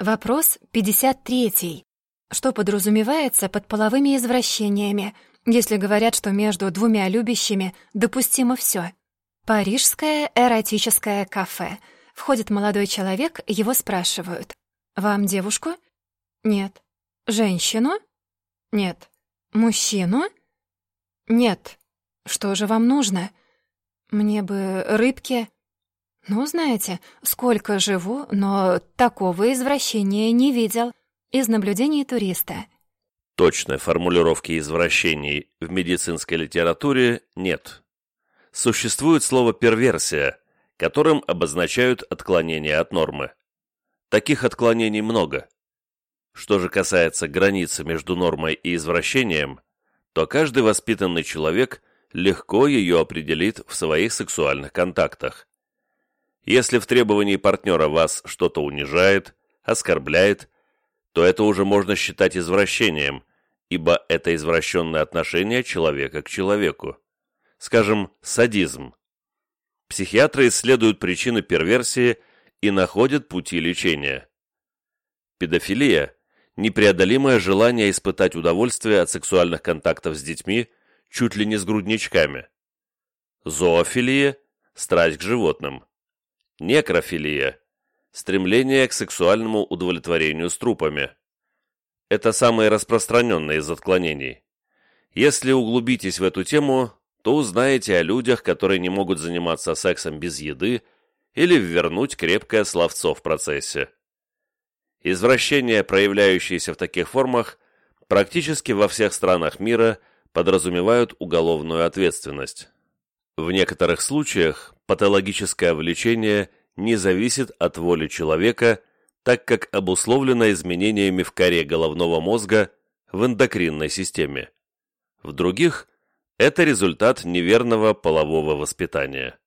Вопрос 53. Что подразумевается под половыми извращениями, если говорят, что между двумя любящими допустимо все? Парижское эротическое кафе. Входит молодой человек, его спрашивают. «Вам девушку?» «Нет». «Женщину?» «Нет». «Мужчину?» «Нет». «Что же вам нужно?» «Мне бы рыбки». «Ну, знаете, сколько живу, но такого извращения не видел. Из наблюдений туриста». Точной формулировки извращений в медицинской литературе нет. Существует слово «перверсия», которым обозначают отклонение от нормы. Таких отклонений много. Что же касается границы между нормой и извращением, то каждый воспитанный человек легко ее определит в своих сексуальных контактах. Если в требовании партнера вас что-то унижает, оскорбляет, то это уже можно считать извращением, ибо это извращенное отношение человека к человеку. Скажем, садизм. Психиатры исследуют причины перверсии и находят пути лечения. Педофилия – непреодолимое желание испытать удовольствие от сексуальных контактов с детьми, чуть ли не с грудничками. Зоофилия – страсть к животным. Некрофилия – стремление к сексуальному удовлетворению с трупами. Это самые распространенные из отклонений. Если углубитесь в эту тему, то узнаете о людях, которые не могут заниматься сексом без еды или ввернуть крепкое словцо в процессе. Извращения, проявляющиеся в таких формах, практически во всех странах мира подразумевают уголовную ответственность. В некоторых случаях патологическое влечение не зависит от воли человека, так как обусловлено изменениями в коре головного мозга в эндокринной системе. В других – это результат неверного полового воспитания.